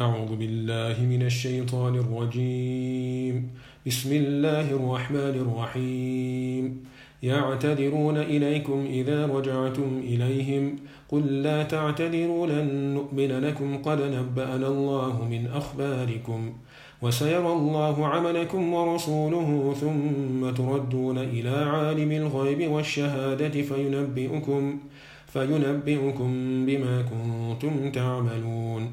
أعوذ بالله من الشيطان الرجيم. بسم الله الرحمن الرحيم. يعتذرون إليكم إذا رجعتم إليهم. قل لا تعتذروا لن نؤمن لكم. قد نبأنا الله من أخباركم وسيرى الله عملكم ورسوله. ثم تردون إلى عالم الغيب والشهادة فينبئكم فينبئكم بما كنتم تعملون.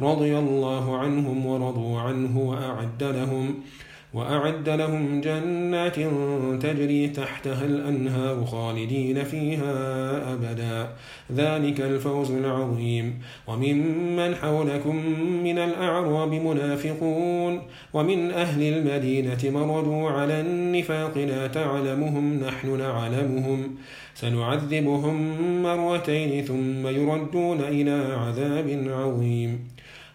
رضي الله عنهم ورضوا عنه وأعد لهم وأعد لهم جنات تجري تحتها الأنهار خالدين فيها أبدا. ذلك الفوز العظيم. وممن حولكم من الأعراب منافقون. ومن أهل المدينة مردوا على النفاق لا تعلمهم نحن نعلمهم. سنعذبهم مرتين ثم يردون إلى عذاب عظيم.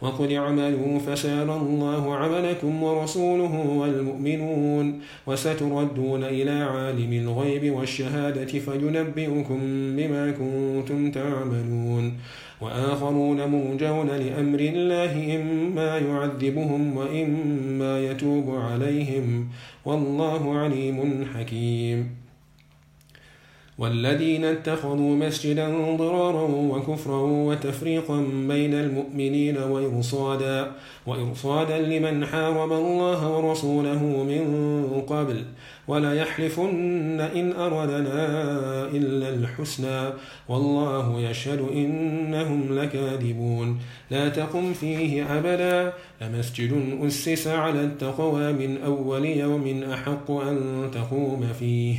وقل اعملوا فسار الله عملكم ورسوله والمؤمنون وستردون إلى عالم الغيب والشهادة فينبئكم بما كنتم تعملون وآخرون مرجون لأمر الله إما يعذبهم وإما يتوب عليهم والله عليم حكيم والذين اتخذوا مسجدا ضرارا وكفرا وتفريقا بين المؤمنين وإرصادا وإرصادا لمن حارب الله ورسوله من قبل. ولا يحلفن إن أردنا إلا الحسنى. والله يشهد إنهم لكاذبون. لا تقم فيه أبدا. لمسجد أسس على التقوى من أول يوم أحق أن تقوم فيه.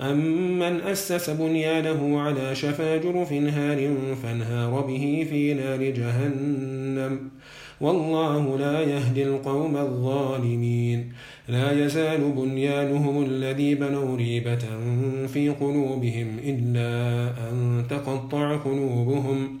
أمن أسس بنيانه على شفا جرف هار فانهار به في نار جهنم والله لا يهدي القوم الظالمين لا يزال بنيانهم الذي بنوا ريبة في قلوبهم إلا أن تقطع قلوبهم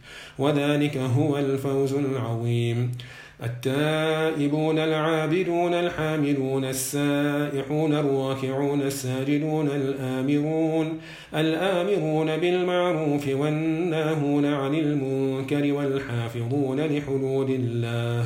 وذلك هو الفوز العظيم. التائبون العابدون الحامدون السائحون الراكعون الساجدون الآمرون الآمرون بالمعروف والناهون عن المنكر والحافظون لحدود الله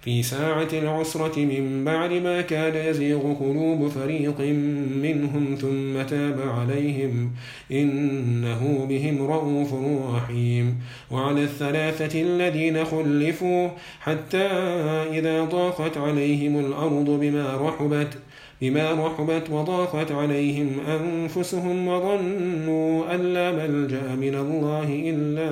في ساعة العسرة من بعد ما كاد يزيغ قلوب فريق منهم ثم تاب عليهم إنه بهم رؤوف رحيم. وعلى الثلاثة الذين خلفوا حتى إذا ضاقت عليهم الأرض بما رحبت بما رحبت وضاقت عليهم أنفسهم وظنوا أن لا ملجأ من الله إلا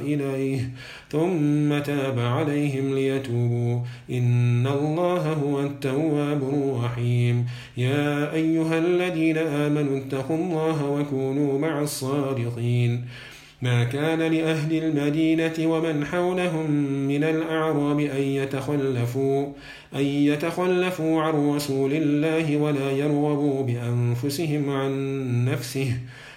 إليه. ثم تاب عليهم ليتوبوا. إن الله هو التواب الرحيم. يا أيها الذين آمنوا اتقوا الله وكونوا مع الصادقين. ما كان لأهل المدينة ومن حولهم من الأعراب أن يتخلفوا أن يتخلفوا عن رسول الله ولا يرغبوا بأنفسهم عن نفسه.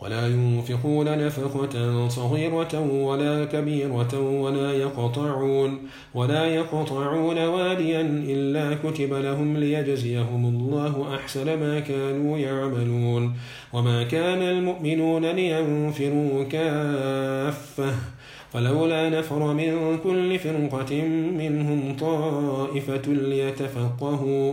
ولا ينفقون نفقة صغيرة ولا كبيرة ولا يقطعون ولا يقطعون واديا إلا كتب لهم ليجزيهم الله أحسن ما كانوا يعملون وما كان المؤمنون لينفروا كافة ولولا نفر من كل فرقة منهم طائفة ليتفقهوا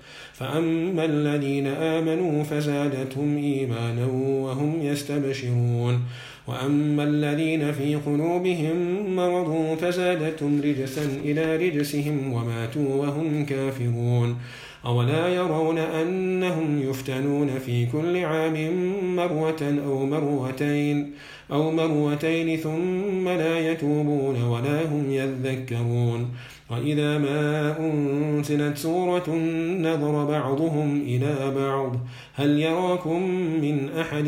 فأما الذين آمنوا فزادتهم إيمانا وهم يستبشرون. وأما الذين في قلوبهم مرض فزادتهم رجسا إلى رجسهم وماتوا وهم كافرون. أولا يرون أنهم يفتنون في كل عام مرة أو مرتين أو مرتين ثم لا يتوبون ولا هم يذكرون. وإذا ما أنزلت سورة نظر بعضهم إلى بعض هل يراكم من أحد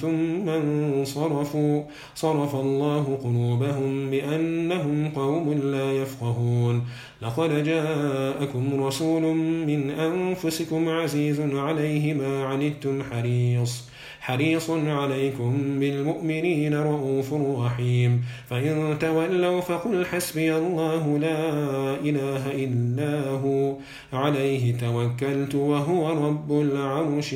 ثم انصرفوا؟ صرف الله قلوبهم بأنهم قوم لا يفقهون. لقد جاءكم رسول من أنفسكم عزيز عليه ما عنتم حريص. حريص عليكم بالمؤمنين رؤوف رحيم. فإن تولوا فقل حسبي الله لا إله إلا هو. عليه توكلت وهو رب العرش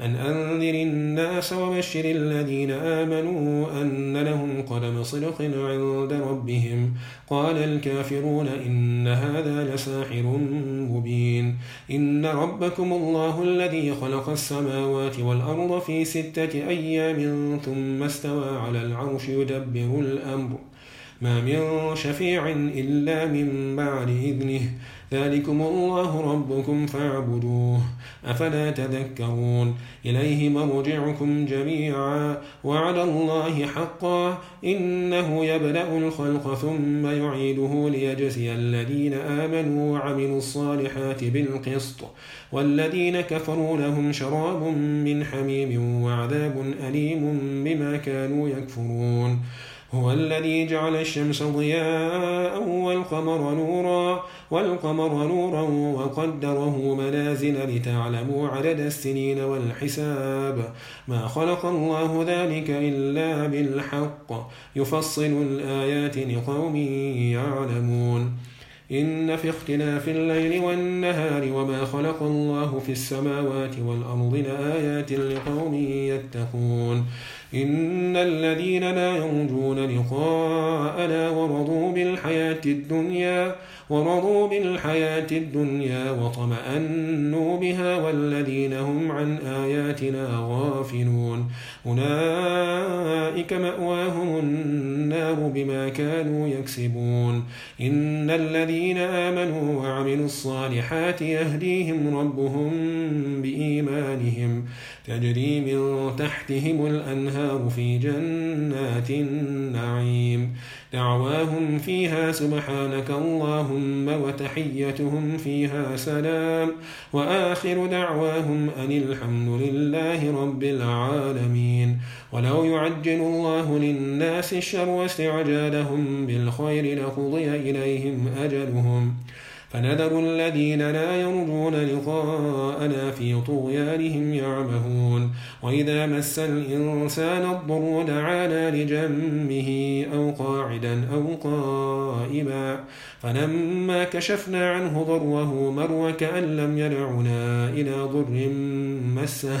أن أنذر الناس وبشر الذين آمنوا أن لهم قدم صدق عند ربهم. قال الكافرون إن هذا لساحر مبين. إن ربكم الله الذي خلق السماوات والأرض في ستة أيام ثم استوى على العرش يدبر الأمر. ما من شفيع إلا من بعد إذنه. ذلكم الله ربكم فاعبدوه أفلا تذكرون؟ إليه مرجعكم جميعا وعلى الله حقا إنه يبدأ الخلق ثم يعيده ليجزي الذين آمنوا وعملوا الصالحات بالقسط والذين كفروا لهم شراب من حميم وعذاب أليم بما كانوا يكفرون. هو الذي جعل الشمس ضياء والقمر نورا والقمر نورا وقدره منازل لتعلموا عدد السنين والحساب. ما خلق الله ذلك إلا بالحق. يفصل الآيات لقوم يعلمون. إن في اختلاف الليل والنهار وما خلق الله في السماوات والأرض لآيات لقوم يتقون. إن الذين لا يرجون لقاءنا ورضوا بالحياة الدنيا ورضوا بالحياة الدنيا وطمأنوا بها والذين هم عن آياتنا غافلون. أولئك مأواهم النار بما كانوا يكسبون. إن الذين آمنوا وعملوا الصالحات يهديهم ربهم بإيمانهم. تجري من تحتهم الأنهار في جنات النعيم. دعواهم فيها سبحانك اللهم وتحيتهم فيها سلام. وآخر دعواهم أن الحمد لله رب العالمين. ولو يعجل الله للناس الشر واستعجالهم بالخير لقضي إليهم أجلهم. فنذر الذين لا يرجون لقاءنا في طغيانهم يعمهون. وإذا مس الإنسان الضر دعانا لجنبه أو قاعدا أو قائما. فلما كشفنا عنه ضره مر كأن لم يدعنا إلى ضر مسه.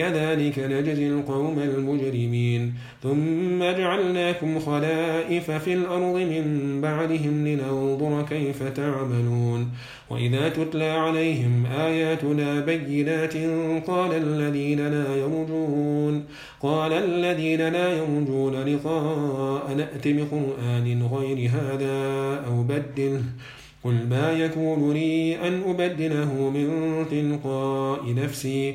كذلك نجزي القوم المجرمين. ثم جعلناكم خلائف في الأرض من بعدهم لننظر كيف تعملون. وإذا تتلى عليهم آياتنا بينات قال الذين لا يرجون قال الذين لا يرجون لقاء نأت بقرآن غير هذا أو بدله. قل ما يكون لي أن أبدله من تلقاء نفسي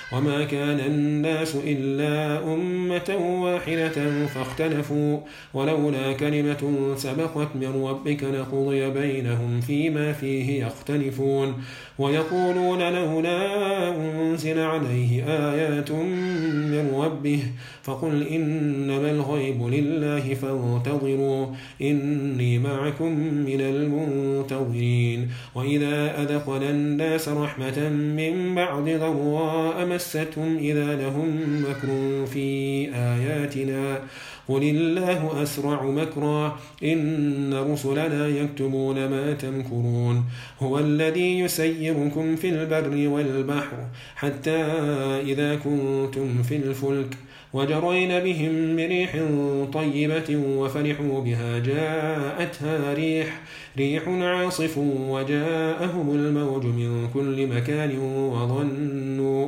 وما كان الناس إلا أمة واحدة فاختلفوا ولولا كلمة سبقت من ربك لقضي بينهم فيما فيه يختلفون ويقولون لولا أنزل عليه آيات من ربه فقل إنما الغيب لله فانتظروا إني معكم من المنتظرين وإذا أذقنا الناس رحمة من بعد ضراء مستهم إذا لهم مكر في آياتنا. قل الله أسرع مكرا. إن رسلنا يكتبون ما تمكرون. هو الذي يسيركم في البر والبحر حتى إذا كنتم في الفلك. وجرين بهم بريح طيبة وفرحوا بها. جاءتها ريح ريح عاصف وجاءهم الموج من كل مكان وظنوا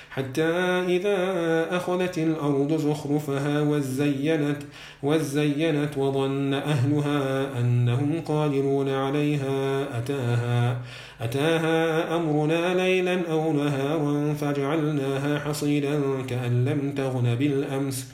حتى إذا أخذت الأرض زخرفها وزينت وزينت وظن أهلها أنهم قادرون عليها. أتاها أتاها أمرنا ليلا أو نهارا فجعلناها حصيدا كأن لم تغن بالأمس.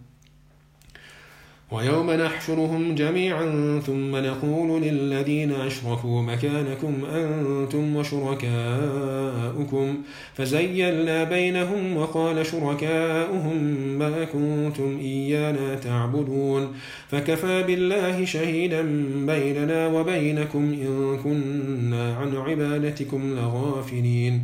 ويوم نحشرهم جميعا ثم نقول للذين أشركوا مكانكم أنتم وشركاؤكم. فزيلنا بينهم وقال شركاؤهم ما كنتم إيانا تعبدون. فكفى بالله شهيدا بيننا وبينكم إن كنا عن عبادتكم لغافلين.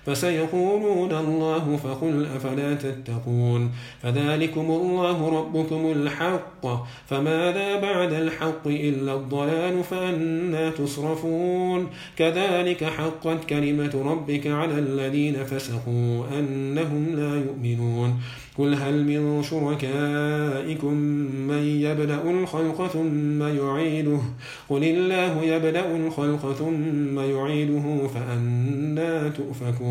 فسيقولون الله فقل أفلا تتقون فذلكم الله ربكم الحق فماذا بعد الحق إلا الضلال فأنا تصرفون كذلك حقت كلمة ربك على الذين فسقوا أنهم لا يؤمنون قل هل من شركائكم من يبدأ الخلق ثم يعيده قل الله يبدأ الخلق ثم يعيده فأنا تؤفكون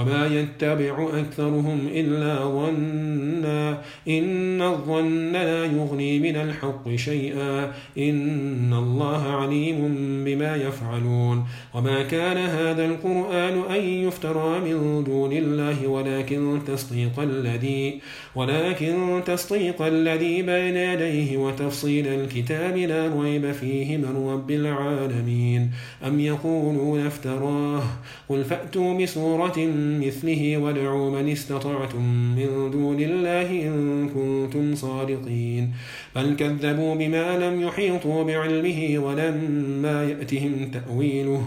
وما يتبع أكثرهم إلا ظنا إن الظن لا يغني من الحق شيئا. إن الله عليم بما يفعلون. وما كان هذا القرآن أن يفترى من دون الله ولكن تصديق الذي ولكن تصديق الذي بين يديه وتفصيل الكتاب لا ريب فيه من رب العالمين. أم يقولون افتراه؟ قل فأتوا بسورة مثله وادعوا من استطعتم من دون الله إن كنتم صادقين. بل كذبوا بما لم يحيطوا بعلمه ولما يأتهم تأويله.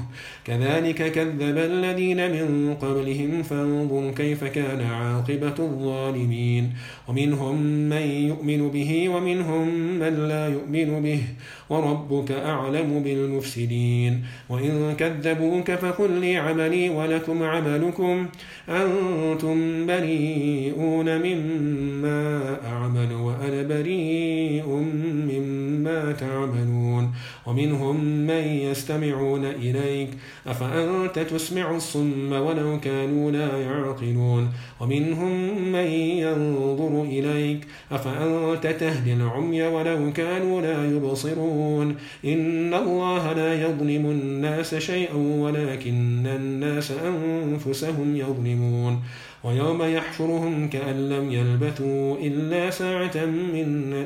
كذلك كذب الذين من قبلهم فانظر كيف كان عاقبة الظالمين. ومنهم من يؤمن به ومنهم من لا يؤمن به. وربك أعلم بالمفسدين. وإن كذبوك فقل لي عملي ولكم عملكم. أنتم بريئون مما أعمل وأنا بريء. مما تعملون ومنهم من يستمعون إليك أفأنت تسمع الصم ولو كانوا لا يعقلون ومنهم من ينظر إليك أفأنت تهدي العمي ولو كانوا لا يبصرون إن الله لا يظلم الناس شيئا ولكن الناس أنفسهم يظلمون ويوم يحشرهم كأن لم يلبثوا إلا ساعة من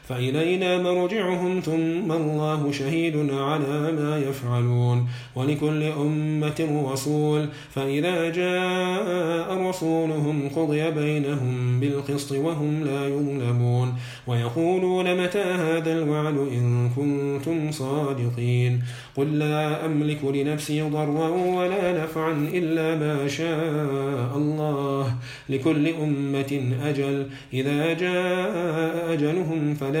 فإلينا مرجعهم ثم الله شهيد على ما يفعلون. ولكل أمة رسول فإذا جاء رسولهم قضي بينهم بالقسط وهم لا يظلمون. ويقولون متى هذا الوعد إن كنتم صادقين؟ قل لا أملك لنفسي ضرا ولا نفعا إلا ما شاء الله. لكل أمة أجل إذا جاء أجلهم فلا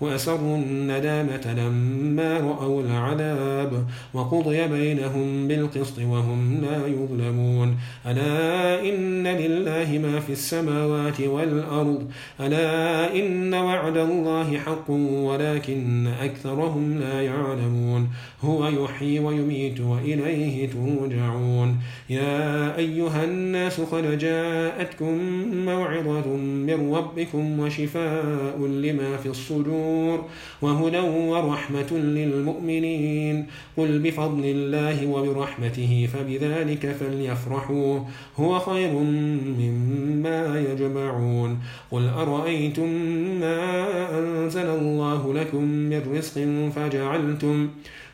وأسروا الندامة لما رأوا العذاب وقضي بينهم بالقسط وهم لا يظلمون. ألا إن لله ما في السماوات والأرض. ألا إن وعد الله حق ولكن أكثرهم لا يعلمون. هو يحيي ويميت وإليه ترجعون. يا أيها الناس قد جاءتكم موعظة من ربكم وشفاء لما في الصدور. وهدى ورحمة للمؤمنين قل بفضل الله وبرحمته فبذلك فليفرحوا هو خير مما يجمعون قل أرأيتم ما أنزل الله لكم من رزق فجعلتم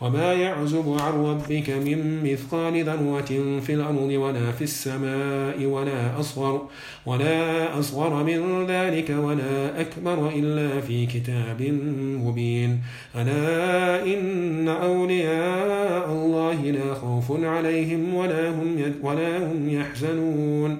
وما يعزب عن ربك من مثقال ذروة في الأرض ولا في السماء ولا أصغر ولا أصغر من ذلك ولا أكبر إلا في كتاب مبين. ألا إن أولياء الله لا خوف عليهم ولا هم ولا هم يحزنون.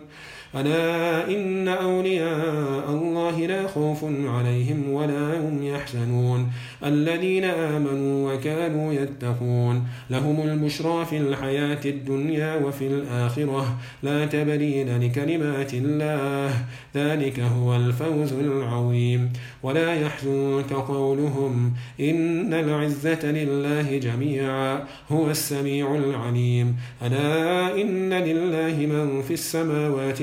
ألا إن أولياء الله لا خوف عليهم ولا هم يحزنون الذين آمنوا وكانوا يتقون لهم البشرى في الحياة الدنيا وفي الآخرة لا تبديل لكلمات الله ذلك هو الفوز العظيم ولا يحزنك قولهم إن العزة لله جميعا هو السميع العليم ألا إن لله من في السماوات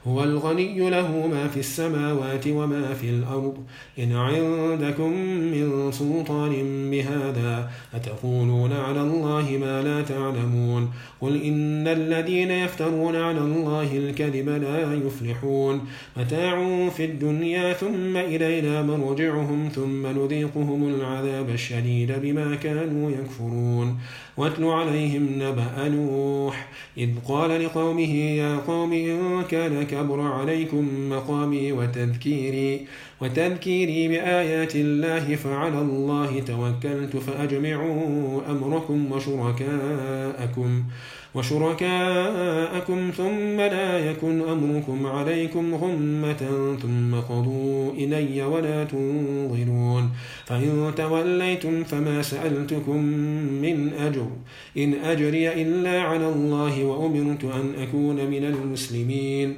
هو الغني له ما في السماوات وما في الأرض. إن عندكم من سلطان بهذا أتقولون على الله ما لا تعلمون. قل إن الذين يفترون على الله الكذب لا يفلحون. متاع في الدنيا ثم إلينا مرجعهم ثم نذيقهم العذاب الشديد بما كانوا يكفرون. واتل عليهم نبأ نوح إذ قال لقومه يا قوم إن كان كبر عليكم مقامي وتذكيري وتذكيري بآيات الله فعلى الله توكلت فأجمعوا أمركم وشركاءكم وشركاءكم ثم لا يكن أمركم عليكم غمة ثم قضوا إلي ولا تنظرون. فإن توليتم فما سألتكم من أجر إن أجري إلا على الله وأمرت أن أكون من المسلمين.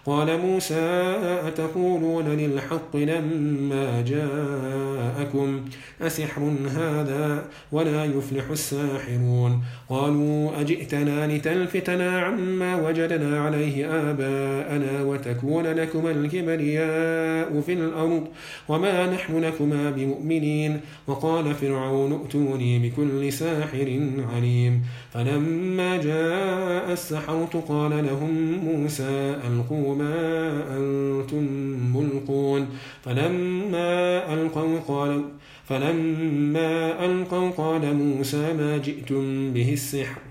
قال موسى أتقولون للحق لما جاءكم أسحر هذا ولا يفلح الساحرون قالوا أجئتنا لتلفتنا عما وجدنا عليه آباءنا وتكون لكما الكبرياء في الأرض وما نحن لكما بمؤمنين وقال فرعون ائتوني بكل ساحر عليم فلما جاء السحرة قال لهم موسى ألقوا ما أنتم ملقون. فلما ألقوا قال فلما ألقوا قال موسى ما جئتم به السحر.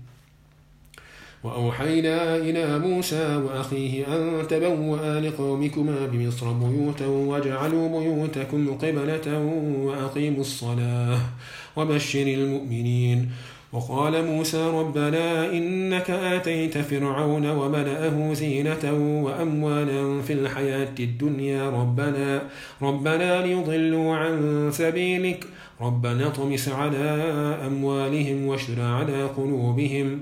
وأوحينا إلى موسى وأخيه أن تبوأ لقومكما بمصر بيوتا واجعلوا بيوتكم قبلة وأقيموا الصلاة وبشر المؤمنين. وقال موسى ربنا إنك آتيت فرعون وملأه زينة وأموالا في الحياة الدنيا. ربنا ربنا ليضلوا عن سبيلك. ربنا اطمس على أموالهم واشتد على قلوبهم.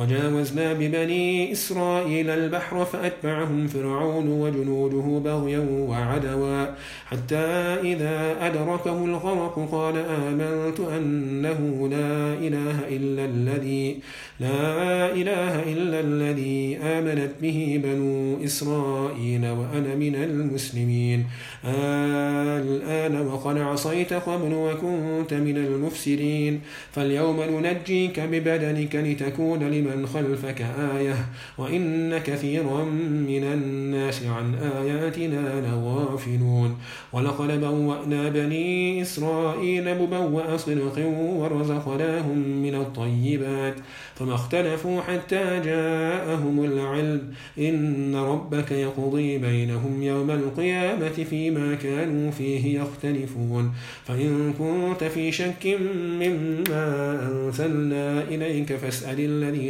وجاوزنا ببني إسرائيل البحر فأتبعهم فرعون وجنوده بغيا وعدوا. حتى إذا أدركه الغرق قال آمنت أنه لا إله إلا الذي لا إله إلا الذي آمنت به بنو إسرائيل وأنا من المسلمين. الآن وقد عصيت قبل وكنت من المفسدين. فاليوم ننجيك ببدنك لتكون لمن خلفك آية وإن كثيرا من الناس عن آياتنا لغافلون. ولقد بوأنا بني إسرائيل مبوأ صدق ورزقناهم من الطيبات. فما اختلفوا حتى جاءهم العلم. إن ربك يقضي بينهم يوم القيامة فيما كانوا فيه يختلفون. فإن كنت في شك مما أرسلنا إليك فاسأل الذين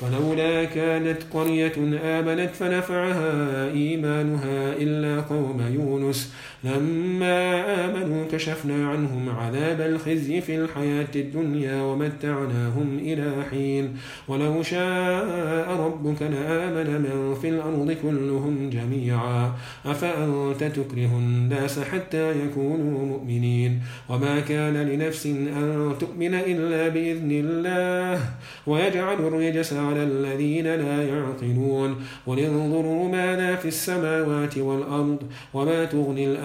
فلولا كانت قرية آمنت فنفعها إيمانها إلا قوم يونس. لما آمنوا كشفنا عنهم عذاب الخزي في الحياة الدنيا ومتعناهم إلى حين. ولو شاء ربك لآمن من في الأرض كلهم جميعا. أفأنت تكره الناس حتى يكونوا مؤمنين؟ وما كان لنفس أن تؤمن إلا بإذن الله. ويجعل الرجس على الذين لا يعقلون. ولانظروا ماذا في السماوات والأرض وما تغني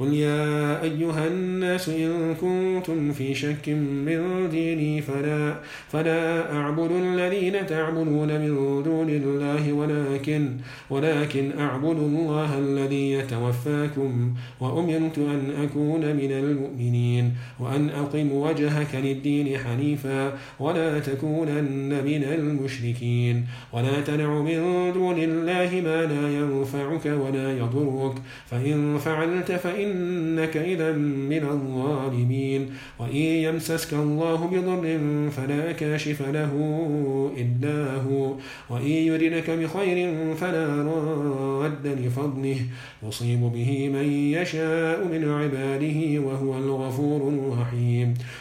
قل يا أيها الناس إن كنتم في شك من ديني فلا, فلا أعبد الذين تعبدون من دون الله ولكن, ولكن أعبد الله الذي يتوفاكم وأمرت أن أكون من المؤمنين وأن أقم وجهك للدين حنيفا ولا تكونن من المشركين ولا تنع من دون الله ما لا ينفعك ولا يضرك فإن فعلت فإن إنك إذا من الظالمين. وإن يمسسك الله بضر فلا كاشف له إلا هو. وإن يردك بخير فلا راد لفضله. يصيب به من يشاء من عباده وهو الغفور الرحيم.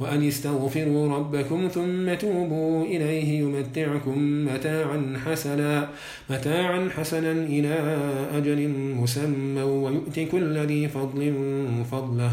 وأن استغفروا ربكم ثم توبوا إليه يمتعكم متاعا حسنا متاعا حسنا إلى أجل مسمى ويؤتي كل ذي فضل فضله.